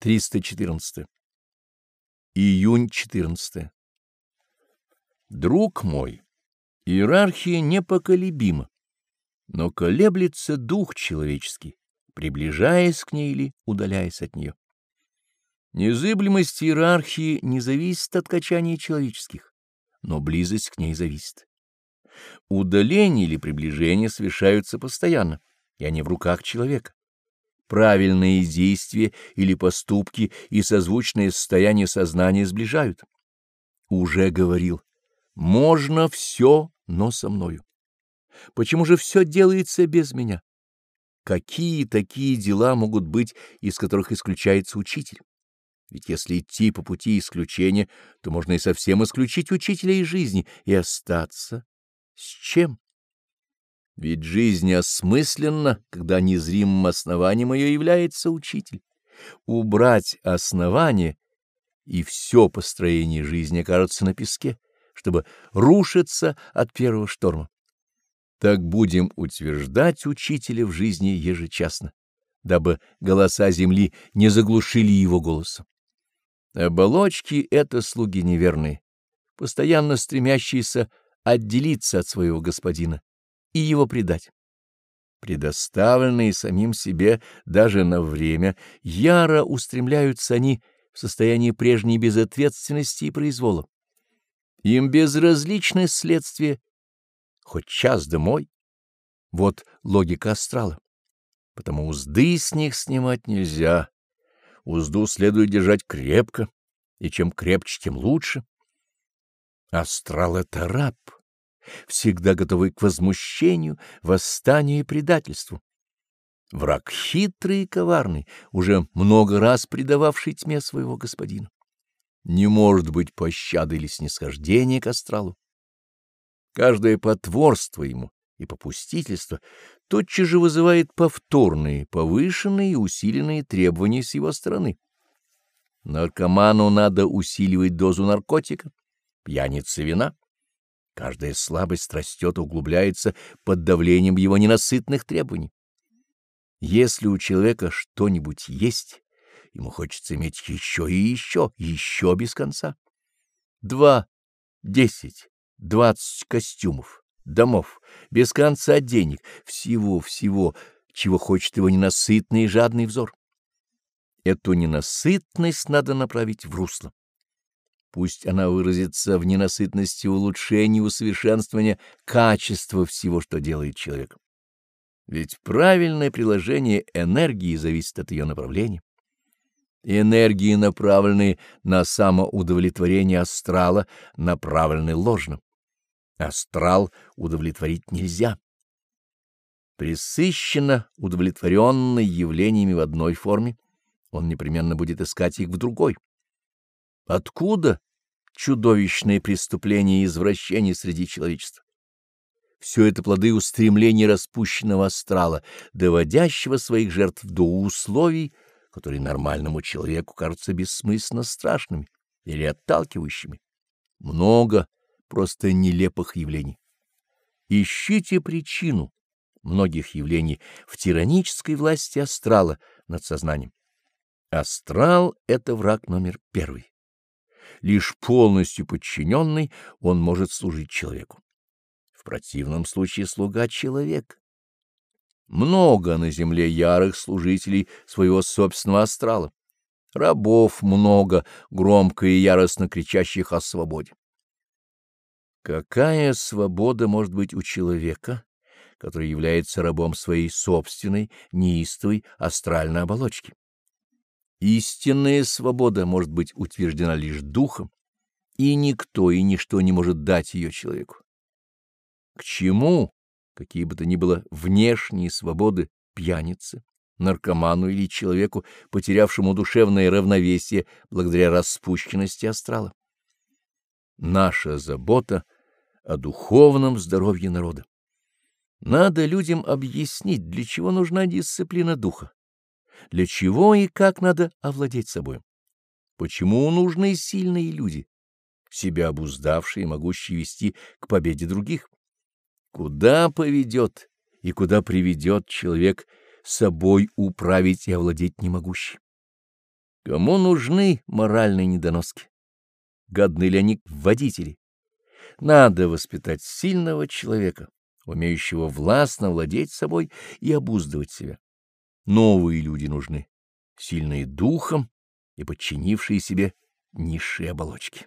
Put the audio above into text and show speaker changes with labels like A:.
A: 314. Июнь 14. Друг мой, иерархия непоколебима, но колеблется дух человеческий, приближаясь к ней или удаляясь от нее. Незыблемость иерархии не зависит от качания человеческих, но близость к ней зависит. Удаление или приближение совершаются постоянно, и они в руках человека правильные действия или поступки и созвучное состояние сознания сближают. Уже говорил, можно все, но со мною. Почему же все делается без меня? Какие такие дела могут быть, из которых исключается учитель? Ведь если идти по пути исключения, то можно и совсем исключить учителя из жизни и остаться с чем? Ведь жизнь осмысленна, когда незримым основанием ее является учитель. Убрать основание, и все построение жизни окажется на песке, чтобы рушиться от первого шторма. Так будем утверждать учителя в жизни ежечасно, дабы голоса земли не заглушили его голоса. Оболочки — это слуги неверные, постоянно стремящиеся отделиться от своего господина и его предать. Предоставленные самим себе даже на время, яро устремляются они в состоянии прежней безответственности и произвола. Им безразличны следствия, хоть час домой. Вот логика астрала. Потому узды с них снимать нельзя. Узду следует держать крепко, и чем крепче, тем лучше. Астрал — это раб всегда готовый к возмущению, восстанию и предательству. Враг хитрый и коварный, уже много раз предававший тьме своего господина. Не может быть пощады или снисхождения к астралу. Каждое потворство ему и попустительство тотчас же вызывает повторные, повышенные и усиленные требования с его стороны. Наркоману надо усиливать дозу наркотика, пьянице вина. Каждая слабость растет и углубляется под давлением его ненасытных требований. Если у человека что-нибудь есть, ему хочется иметь еще и еще, еще без конца. Два, десять, двадцать костюмов, домов, без конца денег, всего-всего, чего хочет его ненасытный и жадный взор. Эту ненасытность надо направить в русло. Пусть она выразится в ненасытности улучшения и усовершенствования качества всего, что делает человек. Ведь правильное приложение энергии зависит от ее направления. энергии, направленные на самоудовлетворение астрала, направлены ложно. Астрал удовлетворить нельзя. Присыщенно удовлетворенный явлениями в одной форме, он непременно будет искать их в другой. Откуда чудовищные преступления и извращения среди человечества? Все это плоды устремлений распущенного астрала, доводящего своих жертв до условий, которые нормальному человеку кажутся бессмысленно страшными или отталкивающими. Много просто нелепых явлений. Ищите причину многих явлений в тиранической власти астрала над сознанием. Астрал — это враг номер первый лишь полностью подчиненный он может служить человеку. В противном случае слуга — человек. Много на земле ярых служителей своего собственного астрала. Рабов много, громко и яростно кричащих о свободе. Какая свобода может быть у человека, который является рабом своей собственной, неистовой астральной оболочки? Истинная свобода может быть утверждена лишь духом, и никто и ничто не может дать ее человеку. К чему, какие бы то ни было внешние свободы, пьянице, наркоману или человеку, потерявшему душевное равновесие благодаря распущенности астрала? Наша забота о духовном здоровье народа. Надо людям объяснить, для чего нужна дисциплина духа для чего и как надо овладеть собой. Почему нужны сильные люди, себя обуздавшие и могущие вести к победе других? Куда поведет и куда приведет человек собой управить и овладеть не могущий? Кому нужны моральные недоноски? Годны ли они водители? Надо воспитать сильного человека, умеющего властно владеть собой и обуздывать себя. Новые люди нужны, сильные духом и подчинившие себе низшие оболочки.